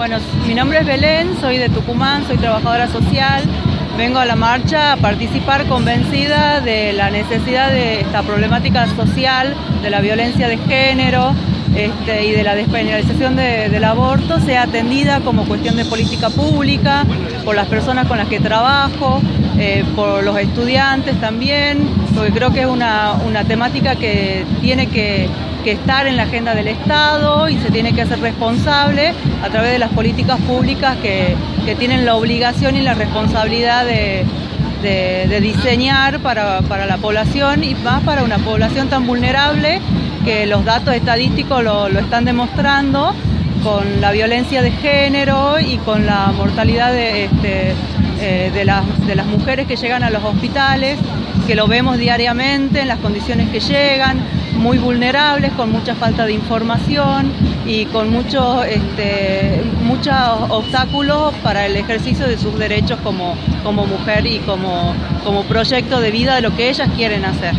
Bueno, mi nombre es Belén, soy de Tucumán, soy trabajadora social. Vengo a la marcha a participar convencida de la necesidad de esta problemática social, de la violencia de género este, y de la despenalización del aborto sea atendida como cuestión de política pública por las personas con las que trabajo, eh, por los estudiantes también, porque creo que es una, temática que tiene que, estar en la agenda del Estado y se tiene que hacer responsable a través de las políticas públicas que, tienen la obligación y la responsabilidad de, diseñar para, la población y más para una población tan vulnerable que los datos estadísticos lo, están demostrando con la violencia de género y con la mortalidad de, este, eh, de, las, mujeres que llegan a los hospitales, que lo vemos diariamente en las condiciones que llegan, muy vulnerables, con mucha falta de información y con muchos, este, muchos obstáculos para el ejercicio de sus derechos como, como mujer y como, como proyecto de vida de lo que ellas quieren hacer.